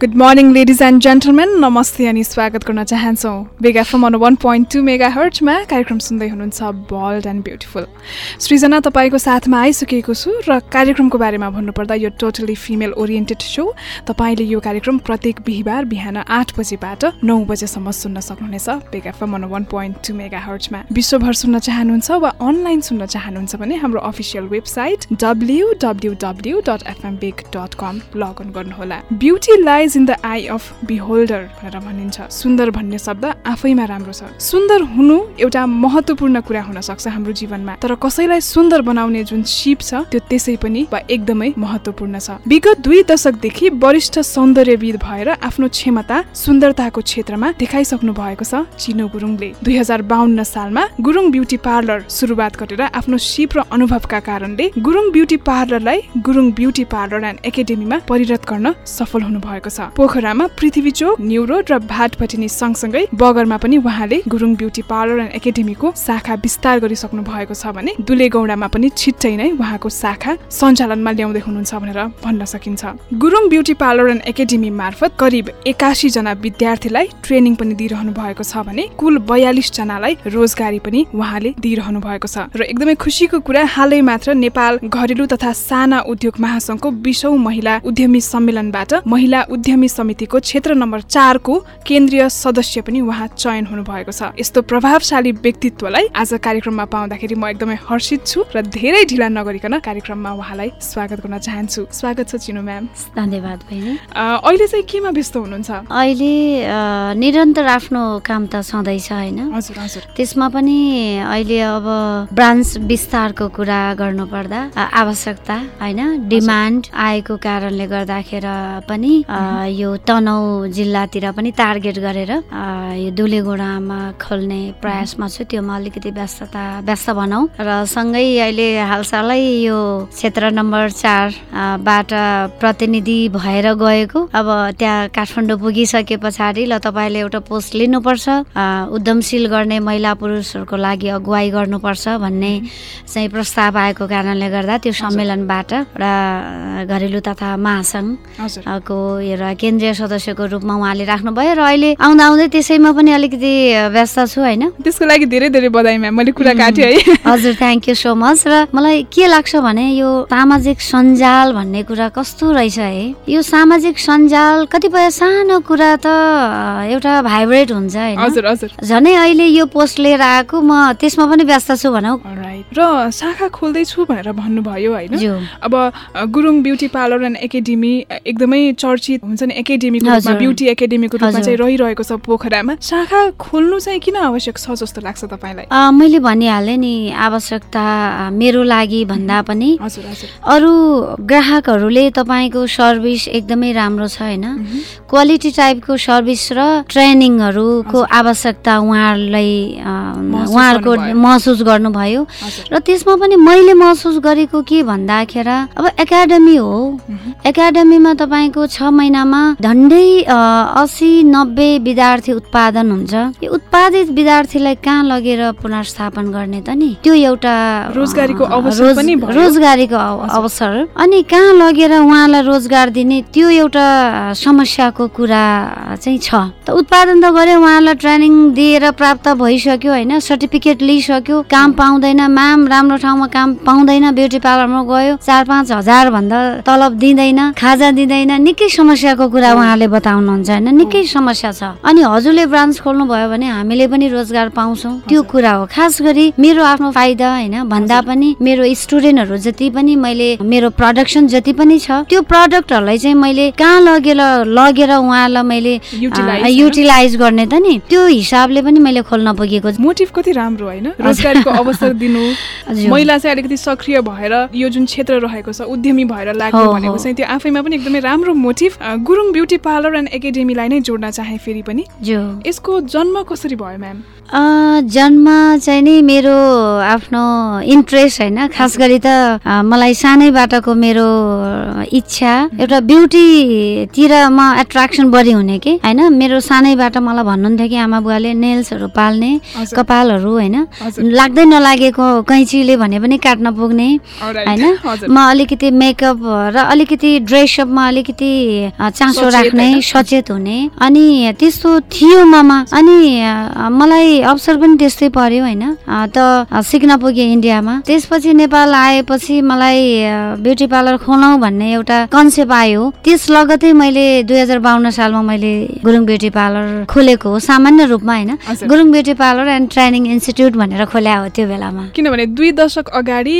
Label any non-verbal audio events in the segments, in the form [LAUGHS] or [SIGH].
Good morning ladies and gentlemen नमस्ते अनि स्वागत गर्न चाहन्छौँ big FM on one point two mega हर्चमा कार्यक्रम सुन्दै हुनुहुन्छ बल्ड एन्ड ब्युटिफुल सृजना तपाईँको साथमा आइसकेको छु र कार्यक्रमको बारेमा भन्नुपर्दा यो टोटली फिमेल ओरिएन्टेड सो तपाईँले यो कार्यक्रम प्रत्येक बिहिबार बिहान आठ बजीबाट नौ बजेसम्म सुन्न सक्नुहुनेछ big FM on one point two mega हर्चमा विश्वभर सुन्न चाहनुहुन्छ वा अनलाइन सुन्न चाहनुहुन्छ भने हाम्रो official website W W W dot FM beg dot com login गर्नुहोला beauty lies is in the eye of beholder भनेर भनिन्छ। सुन्दर भन्ने शब्द आफैमा राम्रो छ। सुन्दर हुनु एउटा महत्त्वपूर्ण कुरा हुन सक्छ हाम्रो जीवनमा। तर कसैलाई सुन्दर बनाउने जुन सिप छ त्यो त्यसै पनि वा एकदमै महत्त्वपूर्ण छ। विगत दुई दशकदेखि वरिष्ठ सौन्दर्यविद भएर आफ्नो क्षमता सुन्दरताको क्षेत्रमा देखाइसक्नु भएको छ चिनो गुरुङले। दुई हजार बाहन्न सालमा गुरुङ ब्युटी पार्लर सुरुवात गरेर आफ्नो सिप र अनुभवका कारणले गुरुङ ब्युटी पार्लरलाई गुरुङ ब्युटी पार्लर एन्ड एकाडेमीमा परिणत गर्न सफल हुनु भएको छ। पोखरामा पृथ्वी चोक न्यु रोड र भाटपटिनी सँगसँगै बगरमा पनि उहाँले गुरुङ ब्युटी पार्लर एन्ड एकाडेमीको शाखा विस्तार गरिसक्नु भएको छ भने दुले गौडामा पनि छिट्टै नै उहाँको शाखा सञ्चालनमा ल्याउँदै हुनुहुन्छ भनेर भन्न सकिन्छ। Gurung beauty parlour and academy मार्फत करिब एकासी जना विद्यार्थीलाई ट्रेनिङ पनि दिइरहनु भएको छ भने कुल बयालिस जनालाई रोजगारी पनि उहाँले दिइरहनु भएको छ। र एकदमै खुसीको कुरा हालै मात्र नेपाल घरेलु तथा साना उद्योग महासंघको बिसौँ महिला उद्यमी सम्मेलनबाट महिला उद्यमी समितिको क्षेत्र नम्बर चारको केन्द्रीय सदस्य पनि उहाँ चयन हुनुभएको छ। यस्तो प्रभावशाली व्यक्तित्वलाई आज कार्यक्रममा पाउँदाखेरि म एकदमै हर्षित छु र धेरै ढिला नगरिकन कार्यक्रममा उहाँलाई स्वागत गर्न चाहन्छु। स्वागत छ चिनु म्याम। धन्यवाद बहिनी। अहिले चाहिँ केमा व्यस्त हुनुहुन्छ? अहिले निरन्तर आफ्नो काम त छँदैछ होइन? हजुर हजुर। त्यसमा पनि अहिले अब ब्रान्च विस्तारको कुरा गर्नुपर्दा आवश्यकता होइन? डिमान्ड आएको कारणले गर्दाखेरि पनि यो तनहु जिल्लातिर पनि टार्गेट गरेर यो दुलेगोडामा खोल्ने प्रयासमा छु। त्योमा अलिकति व्यस्तता व्यस्त भनौँ। र सँगै अहिले हालसालै यो क्षेत्र नम्बर चारबाट प्रतिनिधि भएर गएको। अब त्यहाँ काठमाडौँ पुगिसके पछाडि ल तपाईँले एउटा पोस्ट लिनुपर्छ। उद्यमशील गर्ने महिला पुरुषहरूको लागि अगुवाई गर्नुपर्छ भन्ने चाहिँ प्रस्ताव आएको कारणले गर्दा त्यो सम्मेलनबाट र घरेलु तथा महासङ्घको एउटा केन्द्रीय सदस्यको रूपमा उहाँले राख्नुभयो र अहिले आउँदा आउँदै त्यसैमा पनि अलिकति व्यस्त छु होइन? त्यसको लागि धेरै धेरै बधाई म्याम। मैले कुरा काटेँ है। [LAUGHS] हजुर थ्याङ्क यू सो मच र मलाई के लाग्छ भने यो सामाजिक सञ्जाल भन्ने कुरा कस्तो रहेछ है? यो सामाजिक सञ्जाल कतिपय सानो कुरा त एउटा भाइब्रेट हुन्छ होइन? हजुर हजुर। झनै अहिले यो पोस्ट लिएर आएको म त्यसमा पनि व्यस्त छु भनौँ। र शाखा खोल्दैछु भनेर भन्नुभयो होइन? अब Gurung beauty parlour and academy एकदमै चर्चित हुन्छ नि एकाडेमीको रूपमा ब्युटी एकाडेमीको रूपमा चाहिँ रहिरहेको छ पोखरामा। शाखा खोल्नु चाहिँ किन आवश्यक छ जस्तो लाग्छ तपाईँलाई? मैले भनिहालेँ नि आवश्यकता मेरो लागि भन्दा पनि। अरू ग्राहकहरूले तपाईँको सर्भिस एकदमै राम्रो छ होइन? क्वालिटी टाइपको सर्भिस र ट्रेनिङहरूको आवश्यकता उहाँहरूलाई उहाँहरूको महसुस गर्नुभयो। र त्यसमा पनि मैले महसुस गरेको के भन्दाखेरि अब एकाडेमी हो। एकाडेमीमा तपाईँको छ महिनामा झन्डै असी नब्बे विद्यार्थी उत्पादन हुन्छ। यो उत्पादित विद्यार्थीलाई कहाँ लगेर पुनर्स्थापन गर्ने त नि? त्यो एउटा रोजगारीको रोजगारीको अवसर। अनि कहाँ लगेर उहाँलाई रोजगार दिने त्यो एउटा समस्याको कुरा चाहिँ छ। त उत्पादन त गरे उहाँलाई ट्रेनिङ दिएर प्राप्त भइसक्यो होइन? सर्टिफिकेट लिइसक्यो काम पाउँदैन। माम राम्रो ठाउँमा काम पाउँदैन ब्युटी पार्लरमा गयो चार पाँच हजार भन्दा तलब दिँदैन खाजा दिँदैन। निकै समस्याको कुरा उहाँले बताउनुहुन्छ होइन? निकै समस्या छ। अनि हजुरले ब्रान्च खोल्नु भयो भने हामीले पनि रोजगार पाउँछौँ। त्यो कुरा हो। खास गरी मेरो आफ्नो फाइदा होइन? भन्दा पनि मेरो स्टुडेन्टहरू जति पनि मैले मेरो प्रडक्सन जति पनि छ त्यो प्रडक्टहरूलाई चाहिँ मैले कहाँ लगेर लगेर उहाँलाई मैले युटिलाइज गर्ने? त नि त्यो हिसाबले पनि मैले खोल्न पुगेको मोटिभ कति राम्रो होइन? रोजगारीको अवसर दिनु। [LAUGHS] महिला चाहिँ अलिकति सक्रिय भएर यो जुन क्षेत्र रहेको छ उद्यमी भएर लाग्यो भनेको चाहिँ त्यो आफैमा पनि एकदमै राम्रो motive Gurung beauty parlour and एकाडेमीलाई नै जोड्न चाहे फेरि पनि यसको जन्म कसरी भयो म्याम? जन्म चाहिँ नि मेरो आफ्नो इन्ट्रेस्ट होइन। खास गरी त मलाई सानैबाटको मेरो इच्छा एउटा ब्युटीतिर म एट्र्याक्सन बढी हुने कि होइन? मेरो सानैबाट मलाई भन्नुहुन्थ्यो कि आमा बुवाले नेल्सहरू पाल्ने कपालहरू होइन? लाग्दै नलागेको कैँचीले भने पनि काट्न पुग्ने होइन? [LAUGHS] म अलिकति मेकअप र अलिकति ड्रेसअपमा अलिकति चासो राख्ने सचेत हुने। अनि त्यस्तो थियो ममा। अनि मलाई अवसर पनि त्यस्तै पर्यो होइन। त सिक्न पुगेँ इन्डियामा। त्यसपछि नेपाल आएपछि मलाई ब्युटी पार्लर खोलौँ भन्ने एउटा कन्सेप्ट आयो। त्यस लगतै मैले दुई हजार बाहन्न सालमा मैले गुरुङ ब्युटी पार्लर खोलेको हो सामान्य रूपमा होइन। Gurung beauty parlour and training institute भनेर खोल्या हो त्यो बेलामा। किनभने दुई दशक अगाडि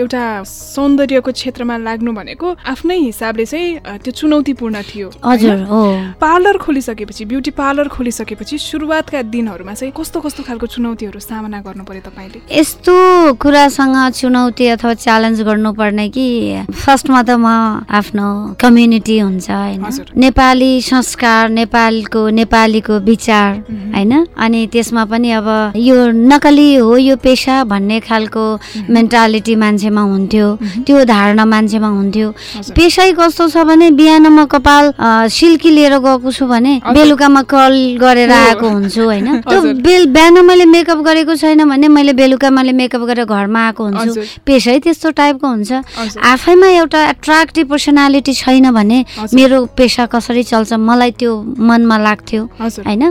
एउटा सौन्दर्यको क्षेत्रमा लाग्नु भनेको आफ्नै हिसाबले चाहिँ त्यो चुनौतीपूर्ण थियो हजुर हो। पार्लर खोलिसकेपछि ब्युटी पार्लर खोलिसकेपछि सुरुवातका दिनहरूमा चाहिँ कस्तो कस्तो खालको चुनौतीहरू सामना गर्नु पर्यो तपाईँले? यस्तो कुरासँग चुनौती अथवा च्यालेन्ज गर्नुपर्ने कि फर्स्टमा त म आफ्नो कम्युनिटी हुन्छ होइन। नेपाली संस्कार नेपालको नेपालीको विचार होइन। अनि त्यसमा पनि अब यो नकली हो यो पेसा भन्ने खालको मेन्टालिटी मान्छेमा हुन्थ्यो। त्यो धारणा मान्छेमा हुन्थ्यो। पेसै कस्तो छ भने बिहान म कपाल सिल्की लिएर गएको छु भने बेलुकामा कल गरेर आएको हुन्छु होइन। त्यो बेल बिहान मैले मेकअप गरेको छैन भने मैले बेलुका मैले मेकअप गरेर घरमा आएको हुन्छु। पेसै त्यस्तो टाइपको हुन्छ। आफैमा एउटा एट्र्याक्टिभ पर्सनालिटी छैन भने मेरो पेसा कसरी चल्छ मलाई त्यो मनमा लाग्थ्यो होइन?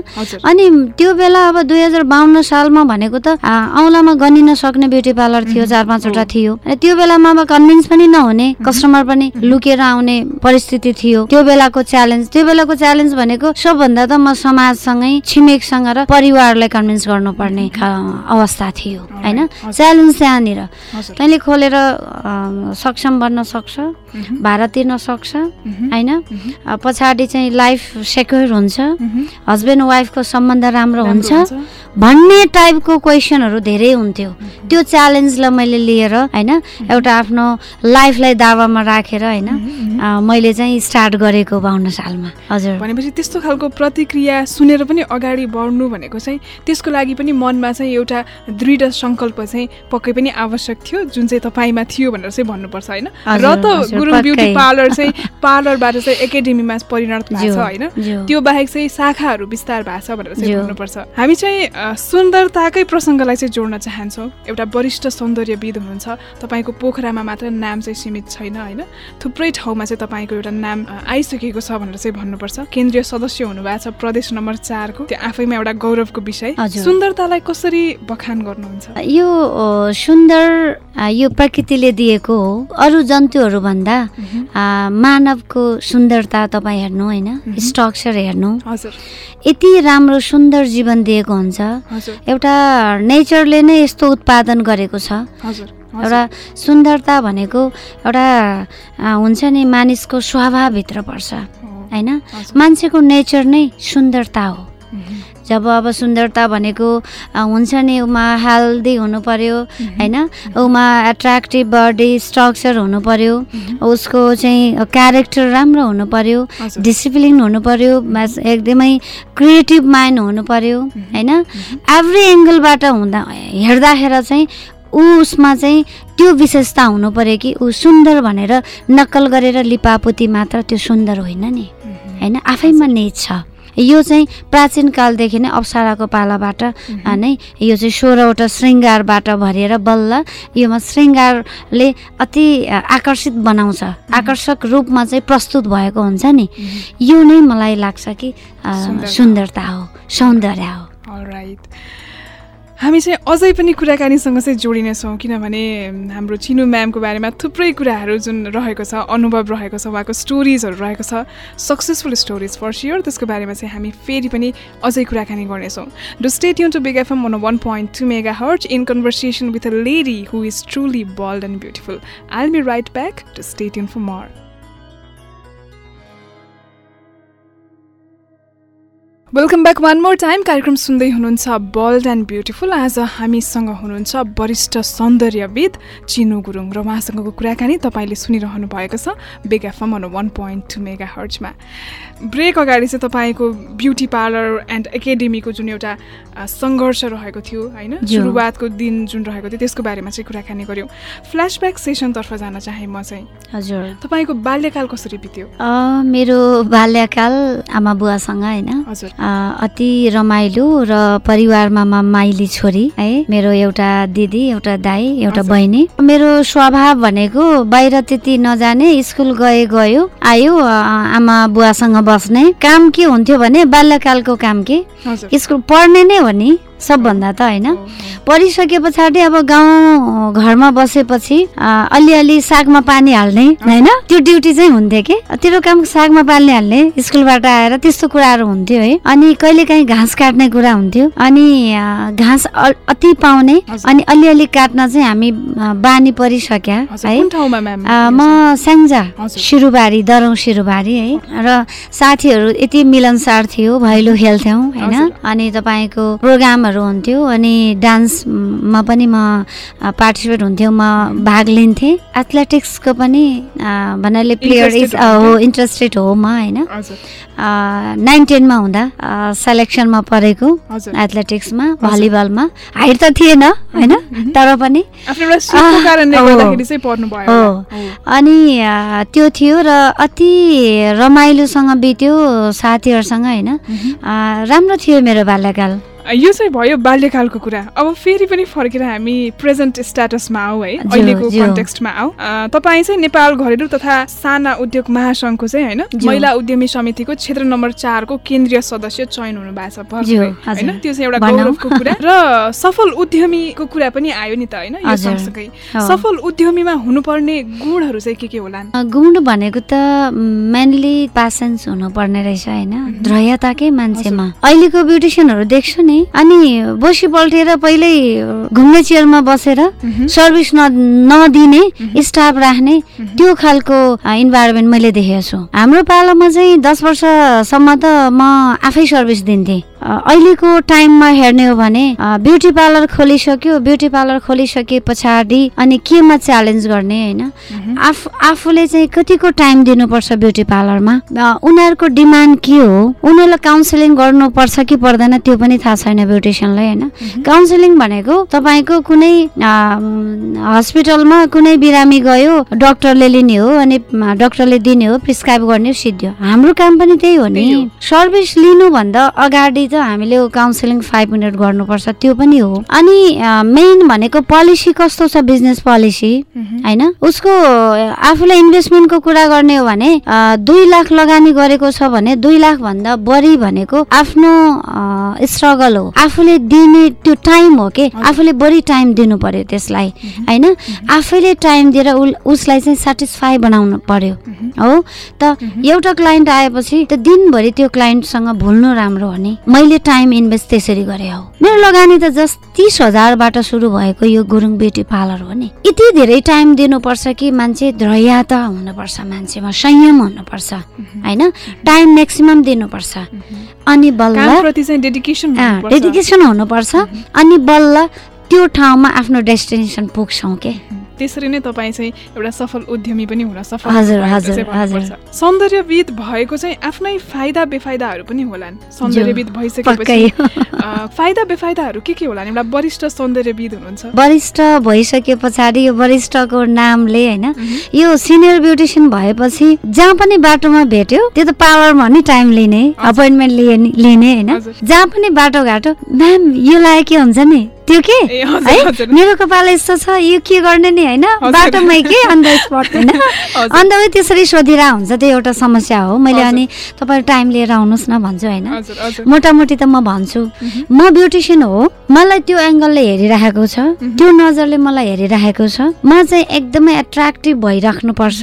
अनि त्यो बेला अब दुई हजार बाहन्न सालमा भनेको त औँलामा गनिन सक्ने ब्युटी पार्लर थियो चार पाँचवटा थियो। त्यो बेलामा अब कन्भिन्स पनि नहुने कस्टमर पनि लुकेर आउने परिस्थिति थियो। त्यो बेलाको च्यालेन्ज त्यो बेलाको च्यालेन्ज भनेको सबभन्दा त म समाजसँगै छिमेकसँग र परिवारलाई कन्भिन्स गर्नुपर्ने अवस्था थियो होइन? च्यालेन्ज त्यहाँनिर। तैँले खोलेर सक्षम बन्न सक्छ? भाडा तिर्न सक्छ? होइन? पछाडि चाहिँ लाइफ सेक्योर हुन्छ। हस्बेन्ड वाइफको सम्बन्ध राम्रो हुन्छ। भन्ने टाइपको क्वेसनहरू धेरै हुन्थ्यो। त्यो च्यालेन्जलाई मैले लिएर होइन? एउटा आफ्नो लाइफलाई दावामा राखेर होइन? मैले चाहिँ स्टार्ट गरेको बाहन्न सालमा। हजुर। भनेपछि त्यस्तो खालको प्रतिक्रिया सुनेर पनि अगाडि बढ्नु भनेको चाहिँ त्यसको लागि पनि मनमा चाहिँ एउटा दृढ सङ्कल्प चाहिँ पक्कै पनि आवश्यक थियो जुन चाहिँ तपाईँमा थियो भनेर चाहिँ भन्नुपर्छ होइन? र त गुरुङ ब्युटी पार्लर चाहिँ पार्लरबाट चाहिँ एकाडेमीमा परिणत भएको छ होइन? त्यो बाहेक चाहिँ शाखाहरू विस्तार भएको छ भनेर चाहिँ भन्नुपर्छ। हामी चाहिँ सुन्दरताकै प्रसङ्गलाई चाहिँ जोड्न चाहन्छौँ। एउटा वरिष्ठ सौन्दर्यविद हुनुहुन्छ। तपाईँको पोखरामा मात्र नाम चाहिँ सीमित छैन होइन? थुप्रै ठाउँमा चाहिँ तपाईँको एउटा नाम आइसकेको छ भनेर चाहिँ भन्नुपर्छ। केन्द्रीय सदस्य हुनुभएको छ प्रदेश नम्बर चारको। त्यो आफैमा एउटा गौरवको विषय सुन्दरतालाई कसरी बखान गर्नुहुन्छ? यो सुन्दर यो प्रकृतिले दिएको हो। अरू जन्तुहरू भन्दा मानवको सुन्दरता तपाईँ हेर्नु होइन? स्ट्रक्चर हेर्नु। यति राम्रो सुन्दर जीवन दिएको हुन्छ। एउटा नेचरले नै यस्तो उत्पादन गरेको छ। एउटा सुन्दरता भनेको एउटा हुन्छ नि मानिसको स्वभावभित्र पर्छ। होइन? मान्छेको नेचर नै सुन्दरता हो। जब अब सुन्दरता भनेको हुन्छ नि उमा हेल्दी हुनु पर्यो होइन? उमा एट्र्याक्टिभ बडी स्ट्रक्चर हुनु पर्यो उसको चाहिँ क्यारेक्टर राम्रो हुनु पर्यो डिसिप्लिन हुनु पर्यो एकदमै क्रिएटिभ माइन्ड हुनु पर्यो होइन? एभ्री एङ्गलबाट हुँदा हेर्दाखेरि चाहिँ उसमा चाहिँ त्यो विशेषता हुनु पऱ्यो कि ऊ सुन्दर भनेर नक्कल गरेर लिपापोती मात्र त्यो सुन्दर होइन नि होइन? आफैमा नेच छ। यो चाहिँ प्राचीन कालदेखि नै अप्सराको पालाबाट नै यो चाहिँ सोह्रवटा श्रृङ्गारबाट भरिएर बल्ल योमा श्रृङ्गारले अति आकर्षित बनाउँछ। आकर्षक रूपमा चाहिँ प्रस्तुत भएको हुन्छ नि। यो नै मलाई लाग्छ कि सुन्दरता हो। सौन्दर्य हो। हामी चाहिँ अझै पनि कुराकानीसँग चाहिँ जोडिनेछौँ किनभने हाम्रो चिनु म्यामको बारेमा थुप्रै कुराहरू जुन रहेको छ अनुभव रहेको छ उहाँको स्टोरिजहरू रहेको छ सक्सेसफुल स्टोरिज फर सियर त्यसको बारेमा चाहिँ हामी फेरि पनि अझै कुराकानी गर्नेछौँ। डु स्टेट युन to big FM one one point two mega hurt in conversation with a lady who is truly bold and beautiful I be right back to state युन for मर welcome back one more time कार्यक्रम सुन्दै हुनुहुन्छ bold and beautiful आज हामीसँग हुनुहुन्छ वरिष्ठ सौन्दर्यविद चिनु गुरुङ र उहाँसँगको कुराकानी तपाईँले सुनिरहनु भएको छ big FM on one point two mega हर्चमा break अगाडि चाहिँ तपाईँको ब्युटी पार्लर एन्ड एकाडेमीको जुन एउटा सङ्घर्ष रहेको थियो होइन? सुरुवातको दिन जुन रहेको थियो त्यसको बारेमा चाहिँ कुराकानी गऱ्यौँ फ्ल्यासब्याक सेसनतर्फ जान चाहेँ म चाहिँ। हजुर। तपाईँको बाल्यकाल कसरी बित्यो? मेरो बाल्यकाल आमा बुवासँग होइन? हजुर। अति रमाइलो र परिवारमा म माइली छोरी है। मेरो एउटा दिदी एउटा दाई एउटा बहिनी। मेरो स्वभाव भनेको बाहिर त्यति नजाने स्कुल गए गयो आयो आमा बुवासँग बस्ने। काम के हुन्थ्यो भने बाल्यकालको काम के? स्कुल पढ्ने नै हो नि। सबभन्दा त होइन। पढिसके पछाडि अब गाउँ घरमा बसेपछि अलिअलि सागमा पानी हाल्ने होइन? त्यो ड्युटी चाहिँ हुन्थ्यो कि? तेरो काम सागमा पानी हाल्ने स्कुलबाट आएर त्यस्तो कुराहरू हुन्थ्यो है। अनि कहिले काहीँ घाँस काट्ने कुरा हुन्थ्यो। अनि घाँस अति पाउने अनि अलिअलि काट्न चाहिँ हामी बानी परिसक्या है। म स्याङ्जा सिरुबारी दरौँ सिरुबारी है। र साथीहरू यति मिलनसार थियो भैलो खेल्थ्यौँ होइन? अनि तपाईँको प्रोग्रामहरू प्रोग्रामहरू हुन्थ्यो अनि डान्समा पनि म पार्टिसिपेट हुन्थ्यो। म भाग लिन्थेँ। एथलेटिक्सको पनि भन्नाले प्लेयर इज हो इन्ट्रेस्टेड हो म होइन। नाइन टेनमा हुँदा सेलेक्सनमा परेको एथलेटिक्समा भलिबलमा। हाइट त थिएन होइन [LAUGHS] तर पनि। हो। अनि त्यो थियो र अति रमाइलोसँग बित्यो साथीहरूसँग होइन। राम्रो थियो मेरो बाल्यकाल। यो चाहिँ भयो बाल्यकालको कुरा। अब फेरि पनि फर्केर हामी प्रेजेन्ट स्ट्याटसमा आऊ है अहिलेको कन्टेक्स्टमा आऊ। तपाईँ चाहिँ नेपाल घरेलु तथा साना उद्योग महासङ्घको चाहिँ होइन महिला उद्यमी समितिको क्षेत्र नम्बर चारको केन्द्रीय सदस्य चयन हुनु भएको छ होइन? त्यो चाहिँ एउटा गौरवको कुरा। [LAUGHS] र सफल उद्यमीको कुरा पनि आयो नि त होइन? यो सँगसँगै। सफल उद्यमीमा हुनुपर्ने गुणहरू चाहिँ के के होला गुण भनेको त मेनली पेसेन्स हुनुपर्ने रहेछ होइन? ध्रयताकै मान्छेमा। अहिलेको ब्युटिसियनहरू देख्छु नि नि? अनि बसी पल्टेर पहिल्यै घुम्ने चेयरमा बसेर सर्भिस नदिने स्टाफ राख्ने त्यो खालको इन्भाइरोमेन्ट मैले देखेको छु। हाम्रो पालोमा चाहिँ दस वर्षसम्म त म आफै सर्भिस दिन्थेँ। अहिलेको टाइममा हेर्ने हो भने ब्युटी पार्लर खोलिसक्यो ब्युटी पार्लर खोलिसके पछाडि अनि केमा च्यालेन्ज गर्ने होइन? आफू आफूले चाहिँ कतिको टाइम दिनुपर्छ ब्युटी पार्लरमा? उनीहरूको डिमान्ड के हो? उनीहरूलाई काउन्सिलिङ गर्नुपर्छ कि पर्दैन त्यो पनि थाहा छैन ब्युटिसियनलाई होइन? काउन्सिलिङ भनेको तपाईँको कुनै हस्पिटलमा कुनै बिरामी गयो डक्टरले लिने हो अनि डक्टरले दिने हो प्रिस्क्राइब गर्ने सिद्धियो। हाम्रो काम पनि त्यही हो नि। सर्भिस लिनुभन्दा अगाडि त हामीले काउन्सिलिङ फाइभ मिनट गर्नुपर्छ त्यो पनि हो। अनि मेन भनेको पोलिसी कस्तो छ बिजनेस पोलिसी होइन? उसको आफूलाई इन्भेस्टमेन्टको कुरा गर्ने हो भने दुई लाख लगानी गरेको छ भने दुई लाख भन्दा बढी भनेको आफ्नो स्ट्रगल हो। आफूले दिने त्यो टाइम हो कि? आफूले बढी टाइम दिनु पर्यो त्यसलाई। होइन? आफैले टाइम दिएर उसलाई चाहिँ सेटिस्फाई बनाउनु पर्यो। हो? त एउटा क्लाइन्ट आएपछि त दिनभरि त्यो क्लाइन्टसँग भुल्नु राम्रो हो नि। मैले टाइम इन्भेस्ट त्यसरी गरे हो? मेरो लगानी त जस्ट तिस हजारबाट सुरु भएको यो गुरुङ ब्युटी पार्लर हो नि। यति धेरै टाइम दिनुपर्छ कि मान्छे ध्रयाता हुनुपर्छ मान्छेमा संयम हुनुपर्छ होइन? टाइम म्याक्सिमम दिनुपर्छ। अनि बल्ल डेडिकेसन हुनुपर्छ। अनि बल्ल त्यो ठाउँमा आफ्नो डेस्टिनेसन पुग्छौँ के? त्यसरी नै तपाईँ चाहिँ एउटा सफल उद्यमी पनि हुन सफल सौन्दर्यविद भएको चाहिँ आफ्नै फाइदा बेफाइदाहरू पनि होलान्। सौन्दर्यविद भइसकेपछि फाइदा बेफाइदाहरू के के होलान्? एउटा वरिष्ठ सौन्दर्यविद हुनुहुन्छ। वरिष्ठ भइसके पछाडि यो वरिष्ठको नामले होइन यो सिनियर ब्युटिसियन भएपछि जहाँ पनि बाटोमा भेट्यो त्यो त पावरमा नि टाइम लिने अपोइन्टमेन्ट लिने होइन। जहाँ पनि बाटोघाटो म्याम यो लायक के हुन्छ नि? त्यो के? है? मेरो कपाल यस्तो छ यो के गर्ने नि होइन? बाटोमै के? अन्त स्पट होइन? [LAUGHS] अन्त त्यसरी सोधिरह हुन्छ त्यो एउटा समस्या हो। मैले अनि तपाईँ टाइम लिएर आउनुहोस् न भन्छु होइन? मोटामोटी त म भन्छु। म ब्युटिसियन हो। मलाई त्यो एङ्गलले हेरिराखेको छ। त्यो नजरले मलाई हेरिराखेको छ। म चाहिँ एकदमै एट्र्याक्टिभ भइराख्नु पर्छ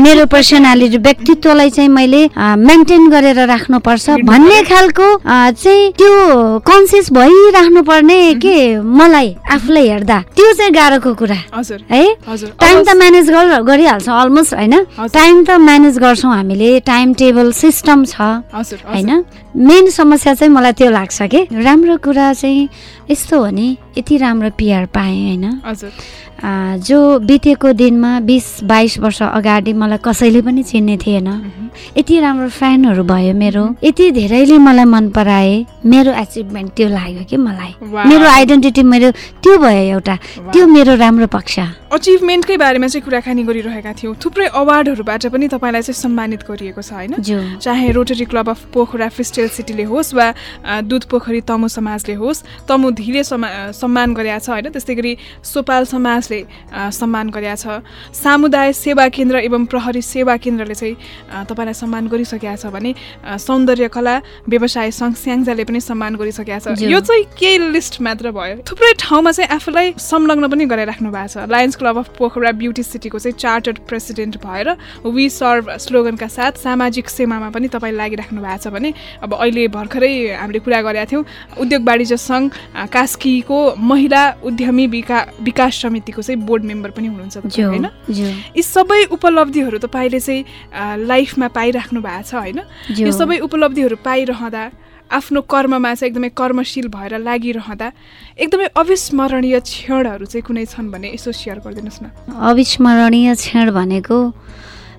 मेरो पर्सनालिटी व्यक्तित्वलाई चाहिँ मैले मेन्टेन गरेर राख्नु पर्छ भन्ने खालको चाहिँ त्यो कन्सियस भइराख्नु पर्ने के? मलाई आफूलाई हेर्दा त्यो चाहिँ गाह्रोको कुरा। है? टाइम त म्यानेज गर गरिहाल्छौँ अलमोस्ट होइन। टाइम त म्यानेज गर्छौँ हामीले। टाइम टेबल सिस्टम छ। होइन? मेन समस्या चाहिँ मलाई त्यो लाग्छ कि? राम्रो कुरा चाहिँ यस्तो हो नि यति राम्रो पिआर पाएँ होइन। जो बितेको दिनमा बिस बाइस वर्ष अगाडि मलाई कसैले पनि चिन्ने थिएन। यति राम्रो फ्यानहरू भयो मेरो यति धेरैले मलाई मन पराए मेरो एचिभमेन्ट त्यो लाग्यो कि मलाई। मेरो आइडेन्टिटी मेरो त्यो भयो एउटा। त्यो मेरो राम्रो पक्ष। अचिभमेन्टकै बारेमा चाहिँ कुराकानी गरिरहेका थियौँ। थुप्रै अवार्डहरूबाट पनि तपाईँलाई चाहिँ सम्मानित गरिएको छ होइन? चाहे रोटरी क्लब अफ पोखरा फ्रिस्टेल सिटीले होस् वा दुध पोखरी तमु समाजले होस् तमु धिले समा सम्मान गरेका छ होइन? त्यस्तै गरी सोपाल समाजले सम्मान गरेका छ। सामुदाय सेवा केन्द्र एवं प्रहरी सेवा केन्द्रले चाहिँ तपाईँलाई सम्मान गरिसकेका छ भने सौन्दर्य कला व्यवसाय सङ्घ स्याङ्जाले पनि सम्मान गरिसकेका छ। यो चाहिँ केही लिस्ट मात्र भयो? थुप्रै ठाउँमा चाहिँ आफूलाई संलग्न पनि गराइराख्नु भएको छ। Lions Club of Pokhara beauty सिटीको चाहिँ चार्टर्ड प्रेसिडेन्ट भएर वी सर्भ स्लोगनका साथ सामाजिक सेवामा पनि तपाईँ लागिराख्नु भएको छ भने अब अहिले भर्खरै हामीले कुरा गरेका थियौँ उद्योग वाणिज्य सङ्घ कास्कीको महिला उद्यमी विका विकास समितिको चाहिँ बोर्ड मेम्बर पनि हुनुहुन्छ तपाईँ, होइन? यी सबै उपलब्धिहरू तपाईँले चाहिँ लाइफमा पाइराख्नु भएको छ होइन? यो सबै उपलब्धिहरू पाइरहँदा आफ्नो कर्ममा चाहिँ एकदमै कर्मशील भएर लागिरहँदा एकदमै अविस्मरणीय क्षणहरू चाहिँ कुनै छन् भने यसो सेयर गरिदिनुहोस् न। अविस्मरणीय क्षण भनेको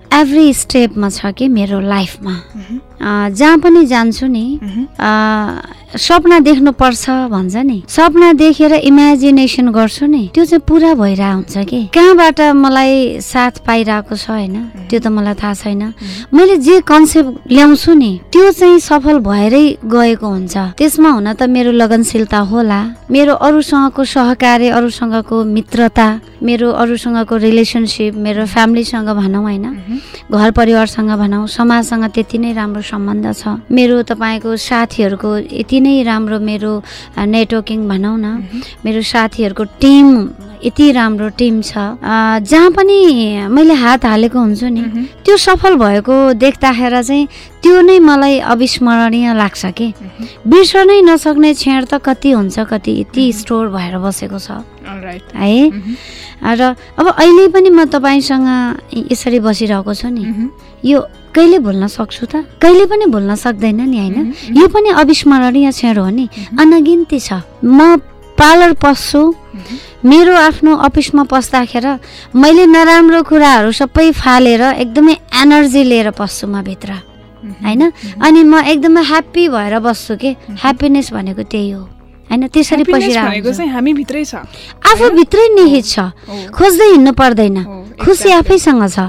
एभ्री स्टेपमा छ कि मेरो लाइफमा? जहाँ पनि जान्छु नि सपना देख्नुपर्छ भन्छ नि। सपना देखेर इमेजिनेसन गर्छु नि। त्यो चाहिँ पुरा भइरहेको हुन्छ कि? कहाँबाट मलाई साथ पाइरहेको छ होइन? त्यो त मलाई थाहा छैन। मैले जे कन्सेप्ट ल्याउँछु नि त्यो चाहिँ सफल भएरै गएको हुन्छ। त्यसमा हुन त मेरो लगनशीलता होला। मेरो अरूसँगको सहकार्य अरूसँगको मित्रता मेरो अरूसँगको रिलेसनसिप मेरो फ्यामिलीसँग भनौँ होइन। घर परिवारसँग भनौँ समाजसँग त्यति नै राम्रो सम्बन्ध छ। मेरो तपाईँको साथीहरूको यति नै राम्रो मेरो नेटवर्किङ भनौँ न। मेरो साथीहरूको टिम यति राम्रो टिम छ। जहाँ पनि मैले हात हालेको हुन्छु नि त्यो सफल भएको देख्दाखेरि चाहिँ त्यो नै मलाई अविस्मरणीय लाग्छ कि। बिर्सनै नसक्ने क्षण त कति हुन्छ कति यति स्टोर भएर बसेको छ. है? र अब अहिले पनि म तपाईँसँग यसरी बसिरहेको छु नि। यो कहिले भुल्न सक्छु त? कहिले पनि भुल्न सक्दैन नि होइन? यो पनि अविस्मरणीय क्षण हो नि। अनगिन्ती छ। म पार्लर पस्छु। मेरो आफ्नो अफिसमा पस्दाखेरि मैले नराम्रो कुराहरू सबै फालेर एकदमै एनर्जी लिएर पस्छु म भित्र। होइन? अनि म एकदमै ह्याप्पी भएर बस्छु कि? ह्याप्पिनेस भनेको त्यही हो। होइन त्यसरी पसिरहेको भनेको हुन्छ। चाहिँ हामी भित्रै छ। आफूभित्रै निहित छ। खोज्दै हिँड्नु पर्दैन। खुसी. आफैसँग छ.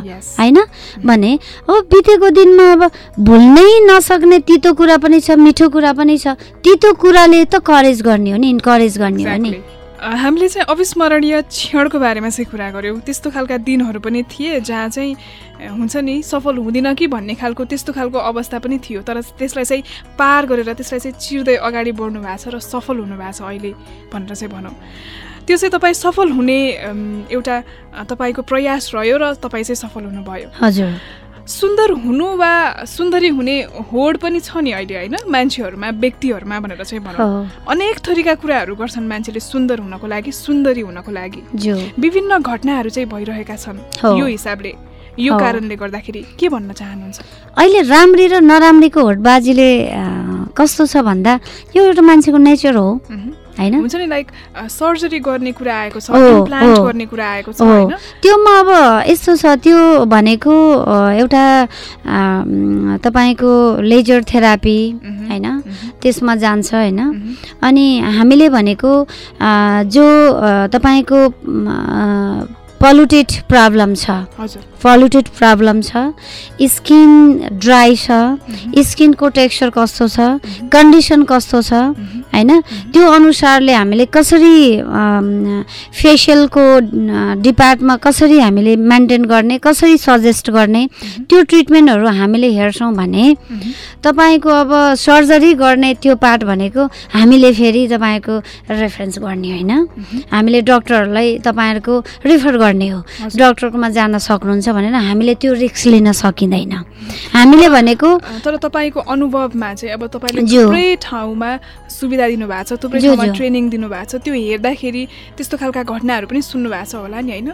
होइन? भने अब बितेको दिनमा अब भुल्नै नसक्ने तितो कुरा पनि छ मिठो कुरा पनि छ। तितो कुराले त करेज गर्ने हो नि इन्करेज गर्ने हो नि। हामीले चाहिँ अविस्मरणीय क्षणको बारेमा चाहिँ कुरा गऱ्यौँ त्यस्तो खालका दिनहरू पनि थिए जहाँ चाहिँ हुन्छ नि सफल हुँदिन कि भन्ने खालको त्यस्तो खालको अवस्था पनि थियो। तर त्यसलाई चाहिँ पार गरेर त्यसलाई चाहिँ चिर्दै अगाडि बढ्नु भएको छ र सफल हुनु भएको छ अहिले भनेर चाहिँ भनौँ। त्यो चाहिँ तपाईँ सफल हुने एउटा तपाईँको प्रयास रह्यो र तपाईँ चाहिँ सफल हुनुभयो। हजुर। सुन्दर हुनु वा सुन्दरी हुने होड पनि छ नि अहिले होइन? मान्छेहरूमा व्यक्तिहरूमा भनेर चाहिँ भनौँ। अनेक थरीका कुराहरू गर्छन् मान्छेले सुन्दर हुनको लागि सुन्दरी हुनको लागि। विभिन्न घटनाहरू चाहिँ भइरहेका छन्। यो हिसाबले। यो। कारणले गर्दाखेरि के भन्न चाहनुहुन्छ? अहिले राम्री र नराम्रीको होडबाजीले कस्तो छ भन्दा यो एउटा मान्छेको नेचर हो। होइन? हुन्छ नि लाइक सर्जरी गर्ने कुरा आएको छ इम्प्लान्ट। गर्ने कुरा आएको छ होइन? त्योमा अब यस्तो छ त्यो भनेको एउटा तपाईँको लेजर थेरापी होइन? त्यसमा जान्छ होइन? अनि हामीले भनेको जो तपाईँको पल्युटेड प्रब्लम छ। हजुर। पल्युटेड प्रब्लम छ। स्किन ड्राई छ। स्किनको टेक्सचर कस्तो छ? कन्डिसन कस्तो छ? मह्म, होइन? त्यो अनुसारले हामीले कसरी फेसियलको डिपार्टमा कसरी हामीले मेन्टेन गर्ने कसरी सजेस्ट गर्ने त्यो ट्रिटमेन्टहरू हामीले हेर्छौँ भने तपाईँको अब सर्जरी गर्ने त्यो पार्ट भनेको हामीले फेरि तपाईँको रेफरेन्स गर्ने होइन। हामीले डक्टरहरूलाई तपाईँहरूको रिफर गर्ने हो हजुर। डक्टरकोमा जान सक्नुहुन्छ भनेर हामीले त्यो रिक्स लिन सकिँदैन हामीले भनेको तर तपाईँको अनुभवमा चाहिँ अब तपाईँले। थुप्रै ठाउँमा सुविधा दिनुभएको छ थुप्रै ठाउँमा। ट्रेनिङ दिनुभएको छ त्यो हेर्दाखेरि त्यस्तो खालका घटनाहरू पनि सुन्नु भएको छ होला नि होइन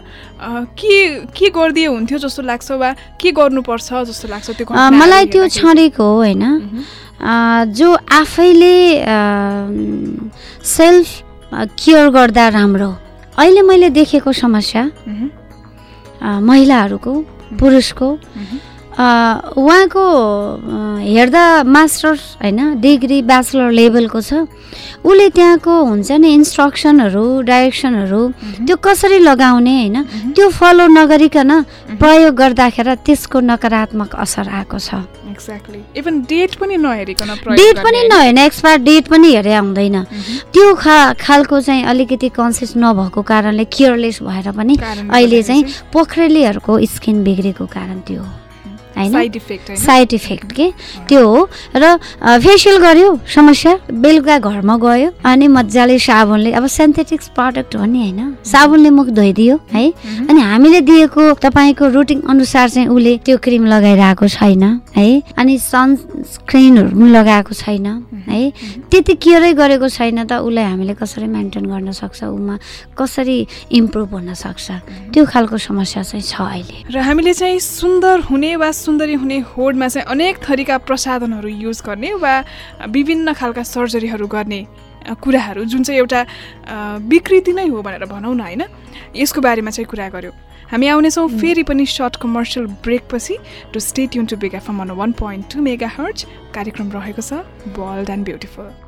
के के गरिदिए हुन्थ्यो जस्तो लाग्छ वा के गर्नुपर्छ जस्तो लाग्छ त्यो मलाई त्यो? छँडेको हो होइन जो आफैले सेल्फ केयर गर्दा राम्रो अहिले मैले देखेको समस्या महिलाहरूको पुरुषको उहाँको हेर्दा मास्टर्स होइन डिग्री ब्याचलर लेभलको छ उसले त्यहाँको हुन्छ नि इन्स्ट्रक्सनहरू डाइरेक्सनहरू त्यो कसरी लगाउने होइन त्यो फलो नगरिकन प्रयोग गर्दाखेरि त्यसको नकारात्मक असर आएको छ। एक्ज्याक्टली इभन डेट पनि नहेरिकन डेट पनि? नहेर्ने एक्सपायर डेट पनि हेरे आउँदैन। मह्म। त्यो खा खालको चाहिँ अलिकति कन्सियस नभएको कारणले केयरलेस भएर पनि अहिले चाहिँ पोखरेलीहरूको स्किन बिग्रेको कारण त्यो हो। होइन? साइड इफेक्ट होइन? साइड इफेक्ट के? त्यो हो। र फेसियल गर्यो समस्या। बेलुका घरमा गयो अनि मजाले साबुनले अब सेन्थेटिक्स प्रडक्ट हो नि होइन? साबुनले मुख धोइदियो है। अनि हामीले दिएको तपाईँको रुटिन अनुसार चाहिँ उसले त्यो क्रिम लगाइरहेको छैन है? अनि सनस्क्रिनहरू पनि लगाएको छैन है? त्यति केयरै गरेको छैन त उसलाई हामीले कसरी मेन्टेन गर्न सक्छ? उमा कसरी इम्प्रुभ हुन सक्छ? त्यो खालको समस्या चाहिँ छ अहिले। र हामीले चाहिँ सुन्दर हुने वा सुन्दरी हुने होडमा चाहिँ अनेक थरीका प्रसाधनहरू युज गर्ने वा विभिन्न खालका सर्जरीहरू गर्ने कुराहरू जुन चाहिँ एउटा विकृति नै हो भनेर भनौँ न होइन? यसको बारेमा चाहिँ कुरा गऱ्यौँ हामी आउनेछौँ फेरि पनि सर्ट कमर्सियल ब्रेकपछि to state युन to big FM on one point two mega hertz कार्यक्रम रहेको छ bold and beautiful.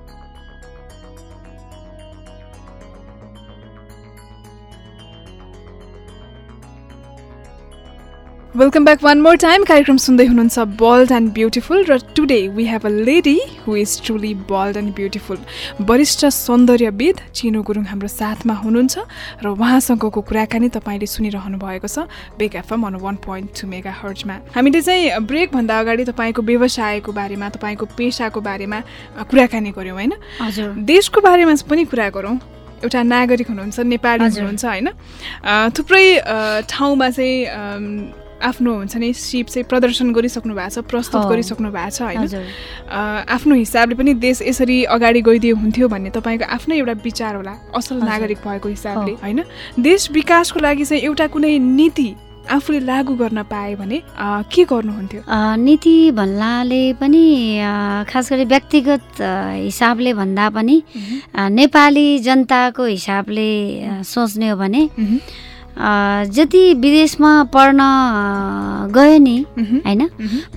Welcome back one more time कार्यक्रम सुन्दै हुनुहुन्छ बोल्ड एन्ड ब्युटिफुल र today we have a lady who is truly bold and beautiful वरिष्ठ सौन्दर्यविद चिनो गुरुङ हाम्रो साथमा हुनुहुन्छ र उहाँसँगको कुराकानी तपाईँले सुनिरहनु भएको छ big FM on one point two mega हर्जमा हामीले चाहिँ ब्रेकभन्दा अगाडि तपाईँको व्यवसायको बारेमा तपाईँको पेसाको बारेमा कुराकानी गऱ्यौँ होइन? हजुर। देशको बारेमा पनि कुरा गरौँ। एउटा नागरिक हुनुहुन्छ नेपाली। हुनुहुन्छ होइन? थुप्रै ठाउँमा चाहिँ आफ्नो हुन्छ नि सिप चाहिँ प्रदर्शन गरिसक्नु भएको छ प्रस्तुत। गरिसक्नु भएको छ होइन आफ्नो हिसाबले पनि देश यसरी अगाडि गइदियो हुन्थ्यो भन्ने तपाईँको आफ्नै एउटा विचार होला असल। नागरिक भएको हिसाबले। होइन देश विकासको लागि चाहिँ एउटा कुनै नीति आफूले लागू गर्न पाए भने के गर्नुहुन्थ्यो नीति भन्नाले पनि खास गरी व्यक्तिगत हिसाबले भन्दा पनि नेपाली जनताको हिसाबले सोच्ने हो भने जति विदेशमा पढ्न गयो नि होइन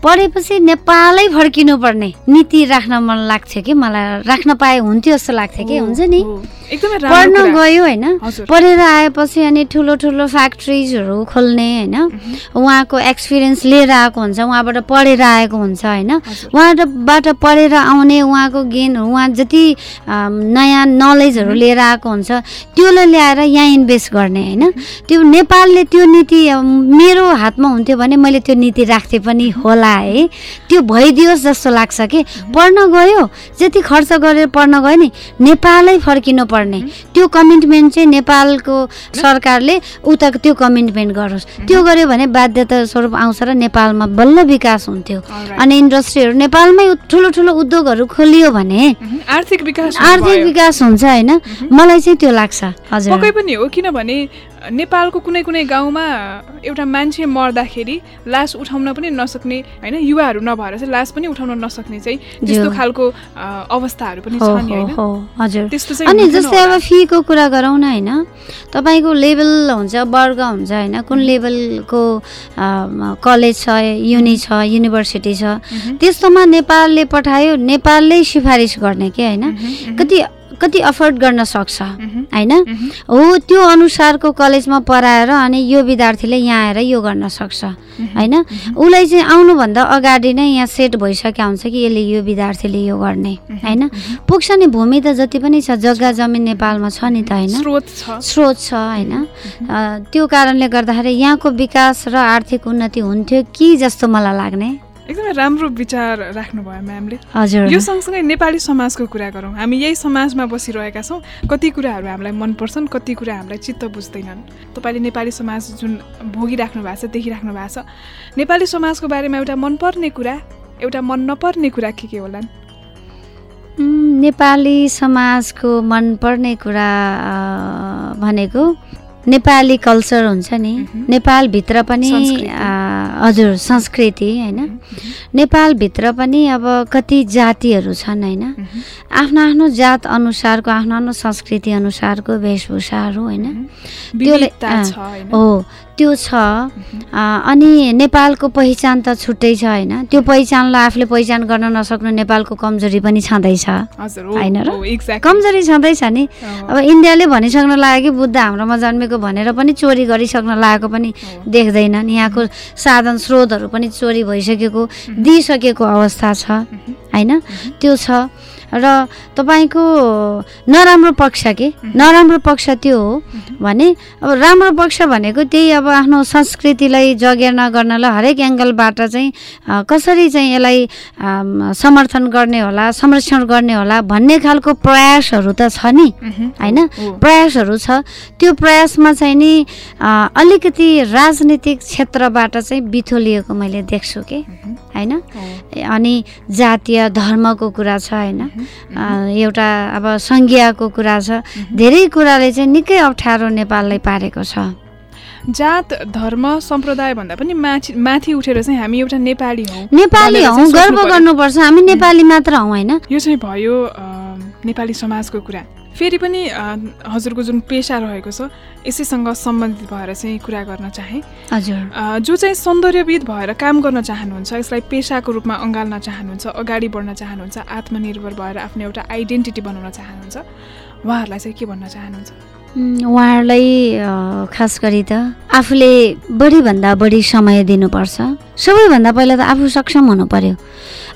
पढेपछि नेपालै फर्किनु पर्ने नीति राख्न मन लाग्थ्यो कि? मलाई राख्न पाए हुन्थ्यो जस्तो लाग्थ्यो कि? हुन्छ नि। पढ्न। गयो होइन। पढेर आएपछि अनि ठुलो ठुलो फ्याक्ट्रिजहरू खोल्ने होइन। उहाँको एक्सपिरियन्स लिएर आएको हुन्छ उहाँबाट पढेर आएको हुन्छ होइन। उहाँबाट पढेर आउने उहाँको गेन उहाँ जति नयाँ नलेजहरू लिएर आएको हुन्छ त्योलाई ल्याएर यहाँ इन्भेस्ट गर्ने होइन। त्यो नेपालले त्यो नीति मेरो हातमा हुन्थ्यो भने मैले त्यो नीति राख्थेँ पनि होला है। त्यो भइदियोस् जस्तो लाग्छ कि। पढ्न गयो जति खर्च गरेर पढ्न गयो नि नेपालै फर्किनु पर्ने त्यो कमिटमेन्ट चाहिँ नेपालको सरकारले उता त्यो कमिटमेन्ट गरोस्। त्यो गर्यो भने बाध्यता स्वरूप आउँछ र नेपालमा बल्ल विकास हुन्थ्यो. अनि इन्डस्ट्रीहरू नेपालमै ठुलो ठुलो उद्योगहरू खोलियो भने आर्थिक विकास आर्थिक। विकास हुन्छ होइन? मलाई चाहिँ त्यो लाग्छ हजुर। पक्कै पनि हो किनभने नेपालको कुनै कुनै गाउँमा एउटा मान्छे मर्दाखेरि लास उठाउन पनि नसक्ने होइन युवाहरू नभएर चाहिँ लास पनि उठाउन नसक्ने चाहिँ त्यस्तो। खालको अवस्थाहरू पनि छ नि हजुर। त्यस्तो चाहिँ अनि जस्तै। अब फीको कुरा गरौँ न होइन तपाईँको लेभल हुन्छ वर्ग हुन्छ होइन कुन लेभलको कलेज छ युनि छ युनिभर्सिटी छ त्यस्तोमा नेपालले पठायो नेपालले सिफारिस गर्ने के होइन? कति कति अफोर्ड गर्न सक्छ मह्म, होइन? मह्म, हो त्यो अनुसारको कलेजमा पढाएर अनि यो विद्यार्थीले यहाँ आएर यो गर्न सक्छ होइन? उसलाई चाहिँ आउनुभन्दा अगाडि नै यहाँ सेट भइसकेको हुन्छ कि यसले यो विद्यार्थीले यो गर्ने होइन? पुग्छ नि भूमि त जति पनि छ जग्गा जमिन नेपालमा छ नि त होइन? स्रोत छ। होइन? त्यो कारणले गर्दाखेरि यहाँको विकास र आर्थिक उन्नति हुन्थ्यो कि जस्तो मलाई लाग्ने? एकदमै राम्रो विचार राख्नुभयो म्यामले। हजुर। यो सँगसँगै नेपाली समाजको कुरा गरौँ। हामी यही समाजमा बसिरहेका छौँ। कति कुराहरू हामीलाई मनपर्छन् कति कुरा हामीलाई चित्त बुझ्दैनन्। तपाईँले नेपाली समाज जुन भोगिराख्नु भएको छ देखिराख्नु भएको छ नेपाली समाजको बारेमा एउटा मनपर्ने कुरा एउटा मन नपर्ने कुरा के के होलान्? नेपाली समाजको मनपर्ने कुरा भनेको नेपाली कल्चर हुन्छ नि। नेपालभित्र पनि हजुर संस्कृति होइन। नेपालभित्र पनि अब कति जातिहरू छन् होइन। आफ्नो आफ्नो जात अनुसारको आफ्नो आफ्नो संस्कृति अनुसारको वेशभूषाहरू होइन। हो। त्यो छ। अनि नेपालको पहिचान त छुट्टै छ होइन? त्यो पहिचानलाई आफूले पहिचान गर्न नसक्नु नेपालको कमजोरी पनि छँदैछ। होइन र? कमजोरी छँदैछ नि। अब इन्डियाले भनिसक्न लाग्यो कि बुद्ध हाम्रोमा जन्मेको भनेर पनि चोरी गरिसक्न लागेको पनि देख्दैनन् यहाँको साधन स्रोतहरू पनि चोरी भइसकेको दिइसकेको अवस्था छ। होइन? त्यो छ। र तपाईँको नराम्रो पक्ष के? नराम्रो पक्ष त्यो हो भने अब राम्रो पक्ष भनेको त्यही अब आफ्नो संस्कृतिलाई जगेर्ना गर्नलाई हरेक एङ्गलबाट चाहिँ कसरी चाहिँ यसलाई समर्थन गर्ने होला संरक्षण गर्ने होला भन्ने खालको प्रयासहरू त छ नि। होइन? प्रयासहरू छ। त्यो प्रयासमा चाहिँ नि अलिकति राजनीतिक क्षेत्रबाट चाहिँ बिथोलिएको मैले देख्छु कि? होइन? अनि जातीय धर्मको कुरा छ होइन? एउटा अब सङ्घीयको कुरा छ। धेरै कुराले चाहिँ निकै अप्ठ्यारो नेपाललाई पारेको छ। जात धर्म सम्प्रदाय भन्दा पनि माथि माथि उठेर चाहिँ हामी एउटा नेपाली हौ। नेपाली हौ गर्व गर्नुपर्छ। हामी नेपाली मात्र हौ होइन? यो चाहिँ भयो नेपाली समाजको कुरा। फेरि पनि हजुरको जुन पेसा रहेको छ यसैसँग सम्बन्धित भएर चाहिँ कुरा गर्न चाहे। हजुर। जो चाहिँ सौन्दर्यविद भएर काम गर्न चाहनुहुन्छ यसलाई पेसाको रूपमा अँगाल्न चाहनुहुन्छ अगाडि बढ्न चाहनुहुन्छ आत्मनिर्भर भएर आफ्नो एउटा आइडेन्टिटी बनाउन चाहनुहुन्छ उहाँहरूलाई चाहिँ के भन्न चाहनुहुन्छ? उहाँहरूलाई खास गरी त आफूले बढीभन्दा बढी समय दिनुपर्छ। सबैभन्दा पहिला त आफू सक्षम हुनु पर्यो।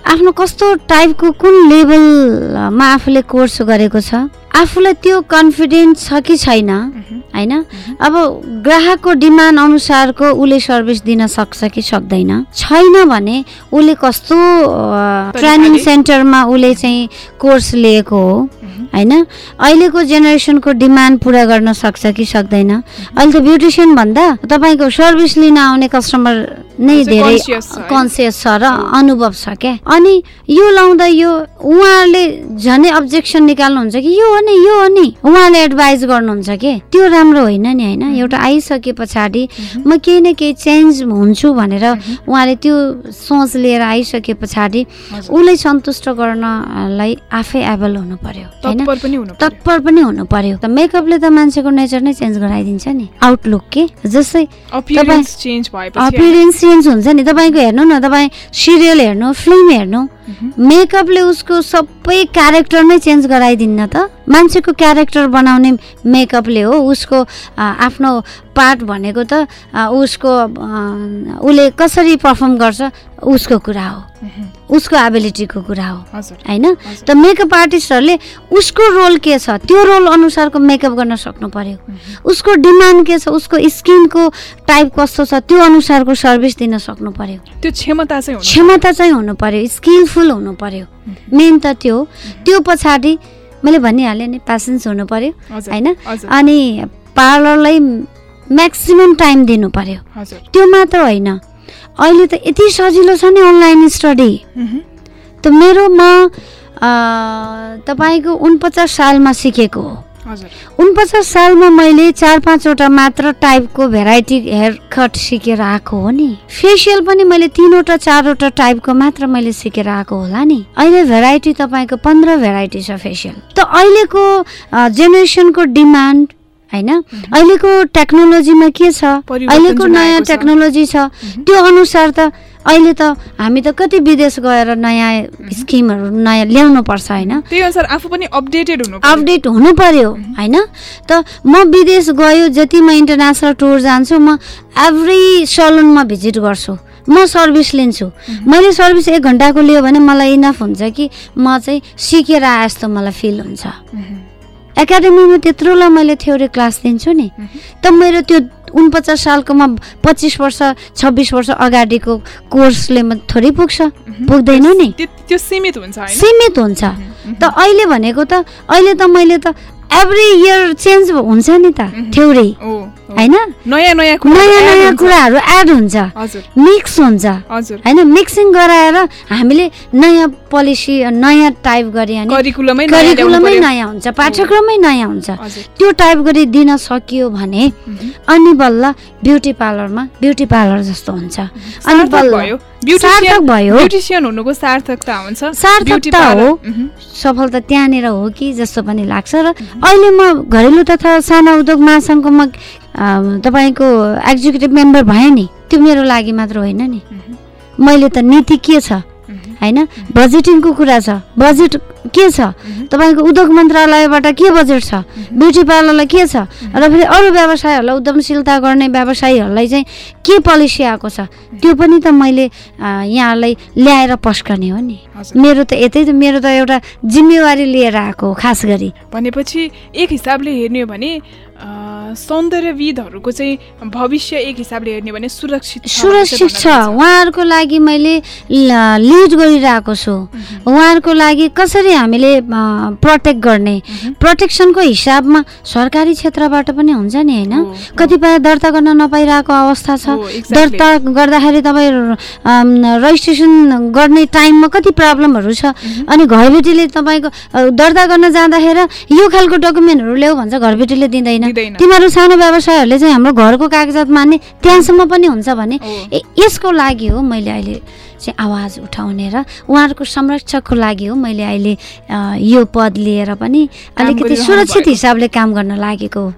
आफ्नो कस्तो टाइपको कुन लेभलमा आफूले कोर्स गरेको छ आफूलाई त्यो कन्फिडेन्स छ कि छैन होइन? अब ग्राहकको डिमान्ड अनुसारको उसले सर्भिस दिन सक्छ कि सक्दैन छैन भने उसले कस्तो ट्रेनिङ सेन्टरमा उसले चाहिँ कोर्स लिएको हो। होइन? अहिलेको जेनेरेसनको डिमान्ड पुरा गर्न सक्छ कि सक्दैन? अहिले त ब्युटिसियन भन्दा तपाईँको सर्भिस लिन आउने कस्टमर नै धेरै कन्सियस छ र अनुभव छ क्या अनि यो लाउँदा यो उहाँहरूले झनै अब्जेक्सन निकाल्नुहुन्छ कि यो हो नि यो हो नि? उहाँले एडभाइज गर्नुहुन्छ कि? त्यो राम्रो होइन नि होइन? एउटा आइसके पछाडि म केही न केही चेन्ज हुन्छु भनेर उहाँले त्यो सोच लिएर आइसके पछाडि उसलाई सन्तुष्ट गर्नलाई आफै एबल हुनु पर्यो होइन? तत्पर पनि हुनु पर्यो। त मेकअपले त मान्छेको नेचर नै चेन्ज गराइदिन्छ नि। आउटलुक के? जस्तै अपियरेन्स चेन्ज हुन्छ नि? तपाईँको हेर्नु न तपाईँ सिरियल हेर्नु फिल्म हेर्नु। मेकअपले उसको सबै क्यारेक्टर नै चेन्ज गराइदिन्न त? मान्छेको क्यारेक्टर बनाउने मेकअपले हो उसको आफ्नो पार्ट भनेको त उसको उसले कसरी पर्फर्म गर्छ उसको कुरा हो। उसको एबिलिटीको कुरा हो। होइन? त मेकअप आर्टिस्टहरूले उसको रोल के छ? त्यो रोल अनुसारको मेकअप गर्न सक्नु पर्यो। उसको डिमान्ड के छ? उसको स्किनको टाइप कस्तो छ? त्यो अनुसारको सर्भिस दिन सक्नु पर्यो। त्यो क्षमता चाहिँ क्षमता चाहिँ हुनु पर्यो। स्किलफुल हुनु पर्यो। मेन त त्यो त्यो पछाडि मैले भनिहालेँ नि पेसेन्स हुनु पर्यो होइन? अनि पार्लरलाई म्याक्सिमम् टाइम दिनु पर्यो। त्यो मात्र होइन। अहिले त यति सजिलो छ नि अनलाइन स्टडी त मेरो म तपाईँको उनपचास सालमा सिकेको हो। उनपचास सालमा मैले चार पाँचवटा मात्र टाइपको भेराइटी हेयर कट सिकेर आएको हो नि। फेसियल पनि मैले तिनवटा चारवटा टाइपको मात्र मैले सिकेर आएको होला नि। अहिले भेराइटी तपाईँको पन्ध्र भेराइटी छ फेसियल त अहिलेको जेनेरेसनको डिमान्ड होइन? अहिलेको टेक्नोलोजीमा के छ? अहिलेको नयाँ टेक्नोलोजी छ। त्यो अनुसार त अहिले त हामी त कति विदेश गएर नयाँ स्किमहरू नयाँ ल्याउनु पर्छ होइन? त्यही अनुसार आफू पनि अपडेटेड हुनु अपडेट हुनु पर्यो होइन? त म विदेश गयो जति म इन्टरनेसनल टुर जान्छु म एभ्री सलुनमा भिजिट गर्छु। म सर्भिस लिन्छु। मैले सर्भिस एक घन्टाको लियो भने मलाई इनफ हुन्छ कि म चाहिँ सिकेर आए जस्तो मलाई फिल हुन्छ। एकाडेमीमा त्यत्रोलाई मैले थ्योरी क्लास दिन्छु नि। त मेरो त्यो उनपचास सालकोमा पच्चिस वर्ष छब्बिस वर्ष अगाडिको कोर्सले थोरै पुग्छ। पुग्दैन नि त्यो सीमित हुन्छ सीमित हुन्छ त अहिले भनेको त अहिले त मैले त एभ्री इयर चेन्ज हुन्छ नि त। थ्योरी। होइन? नयाँ नयाँ नयाँ। कुराहरू एड हुन्छ। मिक्स हुन्छ। होइन? मिक्सिङ गराएर हामीले नयाँ पोलिसी नयाँ टाइप गरे भने करिकुलमै नयाँ हुन्छ। पाठ्यक्रमै नयाँ हुन्छ। त्यो टाइप गरी दिन सकियो भने। अनि बल्ल ब्युटी पार्लरमा ब्युटी पार्लर जस्तो हुन्छ। अनि बल्ल सार्थक भयो। ब्युटिसियन हुनुको सार्थकता हुन्छ। सार्थकता हो। सफलता त्यहाँनिर हो कि जस्तो पनि लाग्छ। र अहिले म घरेलु तथा साना उद्योग महासङ्घको म तपाईँको एक्जिक्युटिभ मेम्बर भएँ नि त्यो मेरो लागि मात्र होइन नि। मैले त नीति के छ। होइन बजेटिङको कुरा छ बजेट के छ? मह्म। तपाईँको उद्योग मन्त्रालयबाट के बजेट छ। ब्युटी पार्लरलाई के छ? र फेरि अरू व्यवसायहरूलाई उद्यमशीलता गर्ने व्यवसायीहरूलाई चाहिँ के पोलिसी आएको छ? त्यो पनि त मैले यहाँलाई ल्याएर पस्कने हो नि। मेरो त यतै त मेरो त एउटा जिम्मेवारी लिएर आएको हो खास गरी। भनेपछि एक हिसाबले हेर्ने हो भने सौन्दर्यविदहरूको चाहिँ भविष्य एक हिसाबले हेर्ने भने सुरक्षित छ सुरक्षित छ। उहाँहरूको लागि मैले लिड गरिरहेको छु। उहाँहरूको लागि कसरी हामीले प्रोटेक्ट गर्ने। प्रोटेक्सनको हिसाबमा सरकारी क्षेत्रबाट पनि हुन्छ नि होइन। कतिपय दर्ता गर्न नपाइरहेको अवस्था छ. दर्ता गर्दाखेरि तपाईँ रजिस्ट्रेसन गर्ने टाइममा कति प्रब्लमहरू छ। अनि घरबेटीले तपाईँको दर्ता गर्न जाँदाखेरि यो खालको डकुमेन्टहरू ल्याऊ भन्छ घरबेटीले दिँदैन। तिमीहरू सानो व्यवसायहरूले चाहिँ हाम्रो घरको कागजात मान्ने त्यहाँसम्म पनि हुन्छ भने यसको लागि हो मैले अहिले चाहिँ आवाज उठाउने र उहाँहरूको संरक्षकको लागि हो मैले अहिले यो पद लिएर पनि अलिकति सुरक्षित। हिसाबले काम गर्न लागेको हो।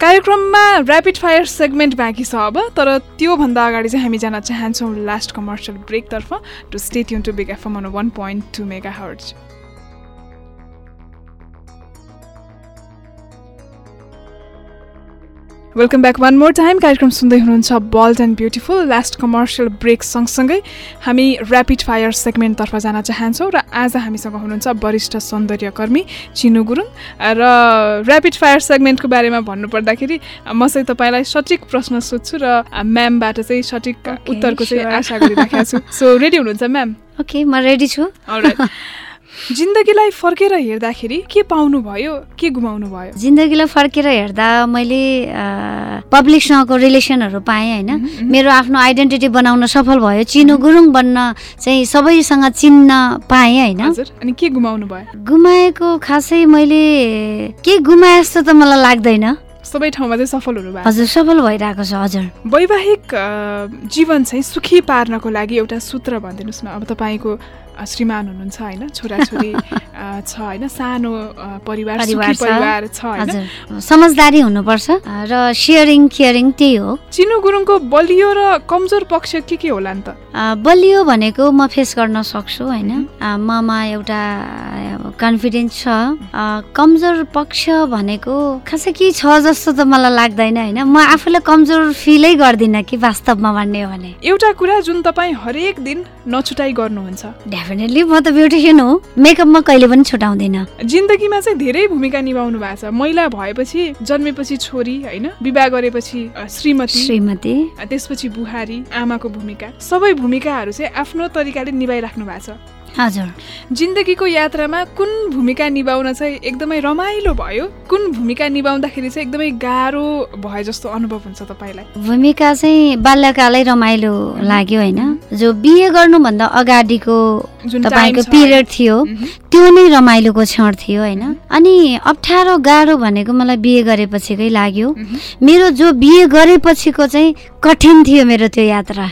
कार्यक्रममा ऱ्यापिड फायर सेगमेन्ट बाँकी छ अब तर त्योभन्दा अगाडि चाहिँ हामी जान चाहन्छौँ लास्ट कमर्सियल ब्रेकतर्फ to state युन to big FM one point two mega welcome back one more time कार्यक्रम सुन्दै हुनुहुन्छ bold and beautiful last commercial break सँगसँगै। हामी ऱ्यापिड फायर सेगमेन्टतर्फ जान चाहन्छौँ र आज हामीसँग हुनुहुन्छ वरिष्ठ सौन्दर्यकर्मी चिनु गुरुङ। र ऱ्यापिड फायर सेगमेन्टको बारेमा भन्नुपर्दाखेरि म चाहिँ तपाईँलाई सठिक प्रश्न सोध्छु र म्यामबाट चाहिँ सठिक उत्तरको चाहिँ. आशा गरिराखेको छु। सो रेडी हुनुहुन्छ म्याम ओके म रेडी छु. [LAUGHS] जिन्दगीलाई फर्केर हेर्दाखेरि के पाउनु भयो के गुमाउनु भयो जिन्दगीलाई फर्केर हेर्दा मैले पब्लिकसँगको रिलेसनहरू पाएँ होइन। मेरो आफ्नो आइडेन्टिटी बनाउन सफल भयो चिनो गुरुङ बन्न चाहिँ सबैसँग चिन्न पाएँ होइन? अनि के गुमाउनु भयो गुमाएको खासै मैले के गुमाए जस्तो त मलाई लाग्दैन। सबै ठाउँमा चाहिँ सफल हुनु भयो हजुर सफल भइरहेको छ हजुर। वैवाहिक जीवन चाहिँ सुखी पार्नको लागि एउटा सूत्र भनिदिनुहोस् न। अब तपाईँको श्रीमान हुनुहुन्छ होइन? छोराछोरी [LAUGHS] छ होइन? सानो परिवार परिवार छ। होइन? समझदारी हुनुपर्छ। र सेयरिङ केयरिङ त्यही हो। चिनु गुरुङको बलियो र कमजोर पक्ष के के होला नि त? बलियो भनेको म फेस गर्न सक्छु होइन? ममा एउटा कन्फिडेन्स छ। कमजोर पक्ष भनेको खासै के छ जस्तो त मलाई लाग्दैन होइन? म आफूलाई कमजोर फिलै गर्दिनँ कि वास्तवमा भन्ने हो भने। एउटा कुरा जुन तपाईँ हरेक दिन नछुटाइ गर्नुहुन्छ। डेफिनेटली म त ब्युटिसियन हो मेकअपमा कहिले पनि छुटाउँदिनँ। जिन्दगीमा चाहिँ धेरै भूमिका निभाउनु भएको छ। महिला भएपछि जन्मेपछि छोरी होइन? विवाह गरेपछि श्रीमती श्रीमती। त्यसपछि बुहारी आमाको भूमिका। सबै भूमिकाहरू चाहिँ आफ्नो तरिकाले निभाइराख्नु भएको छ। हजुर। जिन्दगीको यात्रामा कुन भूमिका निभाउन चाहिँ एकदमै रमाइलो भयो? कुन भूमिका निभाउँदाखेरि चाहिँ एकदमै गाह्रो भए जस्तो अनुभव हुन्छ तपाईँलाई? भूमिका चाहिँ बाल्यकालै रमाइलो लाग्यो होइन। जो बिहे गर्नुभन्दा अगाडिको तपाईँको पिरियड थियो त्यो नै रमाइलोको क्षण थियो होइन? अनि अप्ठ्यारो गाह्रो भनेको मलाई बिहे गरेपछिकै लाग्यो। मेरो जो बिहे गरेपछिको चाहिँ कठिन थियो मेरो त्यो यात्रा.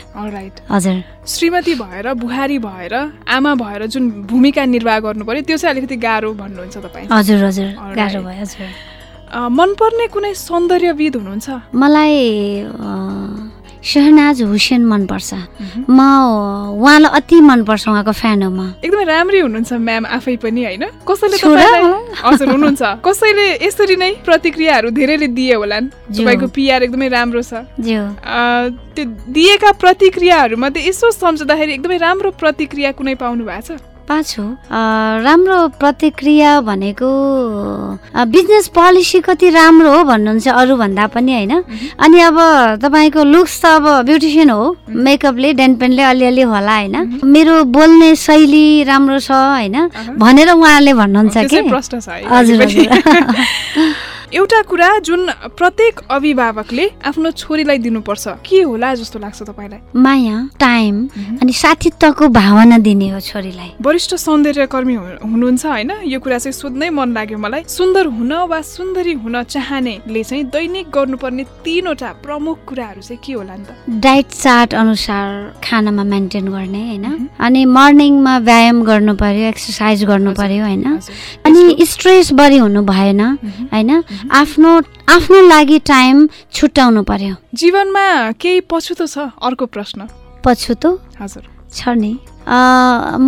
हजुर। श्रीमती भएर बुहारी भएर आमा भएर जुन भूमिका निर्वाह गर्नु पर्यो त्यो चाहिँ अलिकति गाह्रो भन्नुहुन्छ तपाईँ। हजुर हजुर. गाह्रो भयो हजुर। मनपर्ने कुनै सौन्दर्यविद हुनुहुन्छ? मलाई शहनाज हुसेन मनपर्छ। म उहाँलाई अति मनपर्छ उहाँको फ्यान हो म एकदमै राम्रै हुनुहुन्छ म्याम आफै पनि होइन? कसैले होला? हजुर हुनुहुन्छ। कसैले यसरी नै प्रतिक्रियाहरू धेरैले दिए होलान्? ज्यू। तपाईँको पिआर एकदमै राम्रो छ। त्यो दिएका प्रतिक्रियाहरूमध्ये यसो सम्झँदाखेरि एकदमै राम्रो प्रतिक्रिया कुनै पाउनु भएको छ? पाछु। राम्रो प्रतिक्रिया भनेको बिजनेस पोलिसी कति राम्रो हो भन्नुहुन्छ अरूभन्दा पनि होइन? अनि अब तपाईँको लुक्स त अब ब्युटिसियन हो मेकअपले डेनपेनले अलिअलि होला होइन? मेरो बोल्ने शैली राम्रो छ होइन? भनेर उहाँहरूले भन्नुहुन्छ कि। हजुर [LAUGHS] [LAUGHS] [LAUGHS] एउटा कुरा जुन प्रत्येक अभिभावकले आफ्नो छोरीलाई दिनुपर्छ। के होला जस्तो लाग्छ तपाईँलाई? माया टाइम अनि साथीत्वको भावना दिने हो छोरीलाई। वरिष्ठ सौन्दर्यकर्मी हुनुहुन्छ होइन? यो कुरा चाहिँ सोध्नै मन लाग्यो मलाई। सुन्दर हुन वा सुन्दरी हुन चाहनेले चाहिँ दैनिक गर्नुपर्ने तीनवटा प्रमुख कुराहरू चाहिँ के होला नि त? डाइट चार्ट अनुसार खानामा मेन्टेन गर्ने होइन? अनि मर्निङमा व्यायाम गर्नु पर्यो एक्सर्साइज गर्नु पर्यो होइन। अनि स्ट्रेस बढी हुनु भएन होइन? आफ्नो आफ्नो लागि टाइम छुट्याउनु पर्यो। जीवनमा केही पछुतो छ? अर्को प्रश्न। पछुतो? हजुर। छ नि।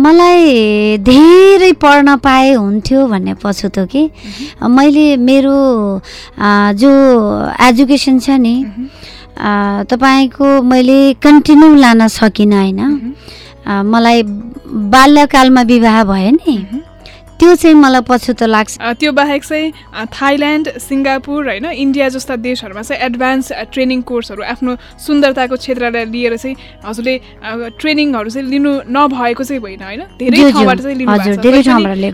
मलाई धेरै पढ्न पाए हुन्थ्यो भन्ने पछुतो कि। मैले मेरो जो एजुकेसन छ नि तपाईँको मैले कन्टिन्यू लान सकिनँ होइन। मलाई बाल्यकालमा विवाह भयो नि। त्यो चाहिँ मलाई पछुतो लाग्छ। त्यो बाहेक चाहिँ थाइल्यान्ड सिङ्गापुर होइन इन्डिया जस्ता देशहरूमा चाहिँ एडभान्स ट्रेनिङ कोर्सहरू आफ्नो सुन्दरताको क्षेत्रलाई लिएर चाहिँ हजुरले ट्रेनिङहरू चाहिँ लिनु नभएको चाहिँ होइन होइन? धेरै। ठाउँबाट चाहिँ लिनु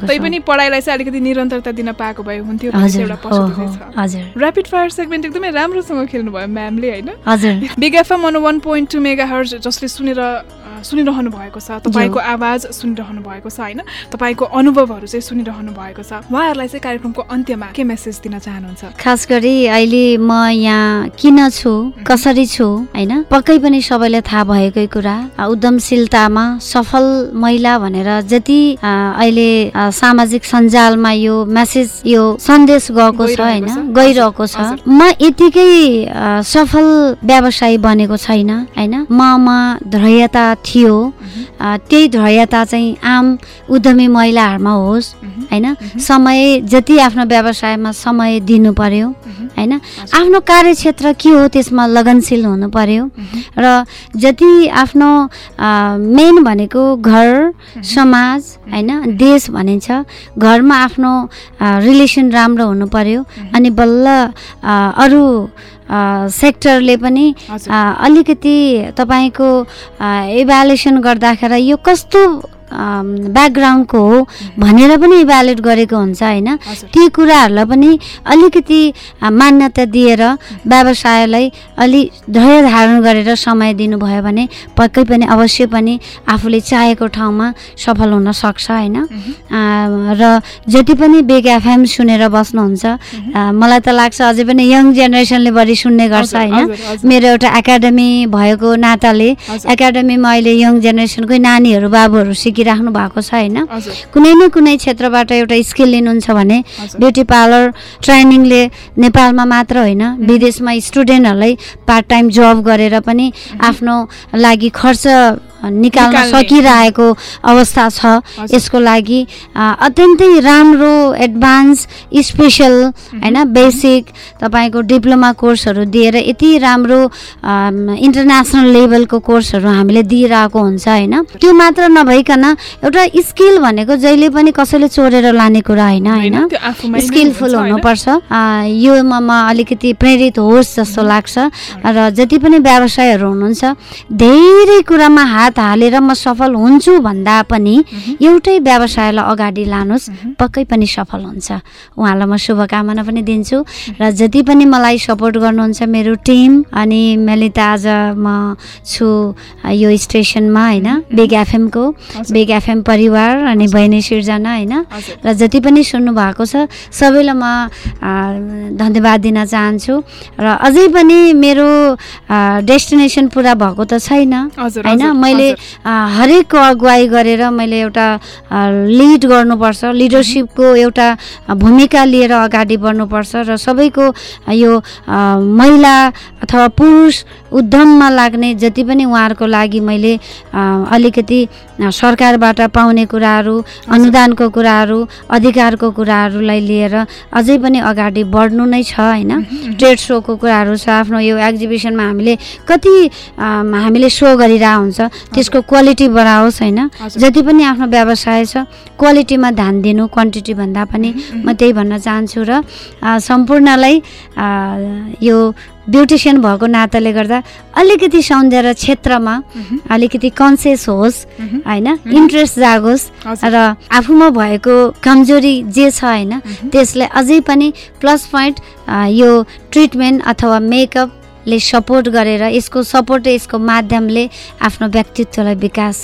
तैपनि- पढाइलाई चाहिँ अलिकति निरन्तरता दिन पाएको भए हुन्थ्यो ऱ्यापिड फायर सेगमेन्ट एकदमै राम्रोसँग खेल्नुभयो म्यामले होइन? Big FM one point two mega hertz जसले सुनेर सुनिरहनु भएको छ तपाईँको आवाज सुनिरहनु भएको छ होइन? तपाईँको अनुभवहरू चाहिँ सुनिरहनु भएको छ। उहाँहरूलाई चाहिँ कार्यक्रमको अन्त्यमा के मेसेज दिन चाहनुहुन्छ? खास गरी अहिले म यहाँ किन छु कसरी छु होइन? पक्कै पनि सबैलाई थाहा भएकै कुरा। उद्यमशीलतामा सफल महिला भनेर जति अहिले सामाजिक सञ्जालमा यो मेसेज यो सन्देश गएको छ होइन। गइरहेको छ। म यतिकै सफल व्यवसायी बनेको छैन होइन? ममा धैर्यता थियो। अ, त्यही धैर्यता चाहिँ आम उद्यमी महिलाहरूमा होस् होइन? समय जति आफ्नो व्यवसायमा समय दिनु पर्यो होइन? आफ्नो कार्यक्षेत्र के हो त्यसमा लगनशील हुनु पर्यो र जति आफ्नो मेन भनेको घर समाज होइन? देश भनिन्छ घरमा आफ्नो रिलेसन राम्रो हुनु पर्यो अनि बल्ल अरू सेक्टरले पनि अलिकति तपाईँको इभ्यालुएसन गर्दाखेरि यो कस्तो ब्याकग्राउन्डको हो भनेर पनि इभ्यालुएट गरेको हुन्छ होइन। ती कुराहरूलाई पनि अलिकति अ, मान्यता दिएर व्यवसायलाई अलि धैर्य धारण गरेर समय दिनुभयो भने पक्कै पनि अवश्य पनि आफूले चाहेको ठाउँमा सफल हुन सक्छ होइन अ, र जति पनि बिग एफएम सुनेर बस्नुहुन्छ अ, मलाई त लाग्छ अझै पनि यङ जेनेरेसनले बढी सुन्ने गर्छ होइन। मेरो एउटा एकाडेमी भएको नाताले। एकाडेमीमा अहिले यङ जेनेरेसनकै नानीहरू बाबुहरू सिकिराख्नु भएको छ होइन? कुनै न कुनै क्षेत्रबाट एउटा स्किल लिनुहुन्छ भने। ब्युटी पार्लर ट्रेनिङले नेपालमा मात्र होइन विदेशमा स्टुडेन्टहरूलाई पार्ट टाइम जब गरेर पनि आफ्नो लागि खर्च निकाल्न। सकिरहेको अवस्था छ। यसको लागि अत्यन्तै राम्रो एडभान्स स्पेसल होइन बेसिक तपाईँको डिप्लोमा कोर्सहरू दिएर यति राम्रो इन्टरनेसनल लेभलको कोर्सहरू हामीले दिइरहेको हुन्छ होइन। त्यो मात्र नभइकन एउटा स्किल भनेको जहिले पनि कसैले चोरेर लाने कुरा होइन होइन, स्किलफुल? हुनुपर्छ। योमा म अलिकति प्रेरित होस् जस्तो लाग्छ। र जति पनि व्यवसायहरू हुनुहुन्छ धेरै कुरामा हात हालेर म सफल हुन्छु भन्दा पनि एउटै व्यवसायलाई अगाडि लानुहोस् पक्कै पनि सफल हुन्छ। उहाँलाई म शुभकामना पनि दिन्छु र जति पनि मलाई सपोर्ट गर्नुहुन्छ मेरो टिम अनि मैले त आज म छु यो स्टेसनमा होइन? बिग एफएमको। बिग एफएम परिवार अनि बहिनी सिर्जना होइन। र जति पनि सुन्नु भएको छ सबैलाई म धन्यवाद दिन चाहन्छु र अझै पनि मेरो डेस्टिनेसन पुरा भएको त छैन होइन? हजुर, मैले हजुर। अ, हरेक अगुवाई गरेर मैले एउटा लिड गर्नुपर्छ। लिडरसिपको एउटा भूमिका लिएर अगाडि बढ्नुपर्छ र सबैको यो महिला अथवा पुरुष उद्यममा लाग्ने जति पनि उहाँहरूको लागि मैले अलिकति सरकारबाट पाउने कुराहरू अनुदानको कुराहरू अधिकारको कुराहरूलाई लिएर अझै पनि अगाडि बढ्नु नै छ होइन? ट्रेड सोको कुराहरू छ आफ्नो यो एक्जिबिसनमा हामीले कति हामीले सो गरिरहेको हुन्छ त्यसको क्वालिटी बढाओस् होइन। जति पनि आफ्नो व्यवसाय छ क्वालिटीमा ध्यान दिनु क्वान्टिटी भन्दा पनि म त्यही भन्न चाहन्छु र सम्पूर्णलाई यो ब्युटिसियन भएको नाताले गर्दा अलिकति सौन्दर्य क्षेत्रमा अलिकति कन्सियस होस् होइन? इन्ट्रेस्ट जागोस्। र आफूमा भएको कमजोरी जे छ होइन? त्यसलाई अझै पनि प्लस पोइन्ट यो ट्रिटमेन्ट अथवा मेकअपले सपोर्ट गरेर यसको सपोर्ट यसको माध्यमले आफ्नो व्यक्तित्वलाई विकास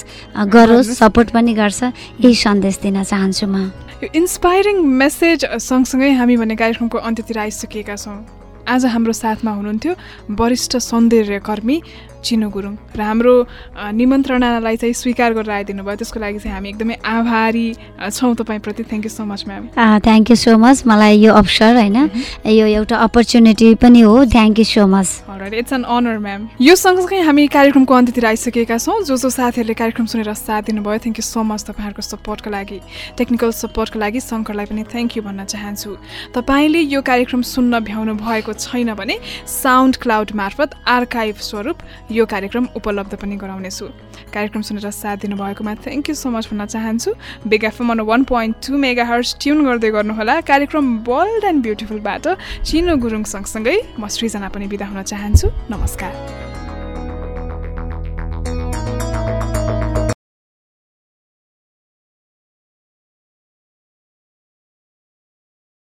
गरोस्। सपोर्ट पनि गर्छ। यही सन्देश दिन चाहन्छु म। यो इन्सपाइरिङ मेसेज सँगसँगै हामी भने कार्यक्रमको अन्त्यतिर आइसकेका छौँ। आज हाम्रो साथमा हुनुहुन्थ्यो वरिष्ठ सौन्दर्यकर्मी चिनो गुरुङ र हाम्रो निमन्त्रणालाई चाहिँ स्वीकार गरेर आइदिनु भयो त्यसको लागि चाहिँ हामी एकदमै आभारी छौँ तपाईँप्रति। Thank you so much ma'am thank you so much मलाई यो अवसर होइन यो एउटा अपर्च्युनिटी पनि हो। Thank you so much it's an honour ma'am यो सँगसँगै हामी कार्यक्रमको अन्त्यतिर आइसकेका छौँ। जो जो साथीहरूले कार्यक्रम सुनेर साथ दिनुभयो थ्याङ्क यू सो मच तपाईँहरूको सपोर्टको लागि टेक्निकल सपोर्टको लागि शङ्करलाई पनि थ्याङ्क यू भन्न चाहन्छु। तपाईँले यो कार्यक्रम सुन्न भ्याउनु भएको छैन भने साउन्ड क्लाउड मार्फत आर्काइभ स्वरूप यो कार्यक्रम उपलब्ध पनि गराउनेछु। कार्यक्रम सुनेर साथ दिनुभएकोमा थ्याङ्क यू सो मच भन्न चाहन्छु। Big FM on one point two mega hertz tune गर्दै गर्नुहोला। कार्यक्रम बोल्ड एन्ड ब्युटिफुलबाट चिनो गुरुङ सँगसँगै म सृजना पनि बिदा हुन चाहन्छु। नमस्कार।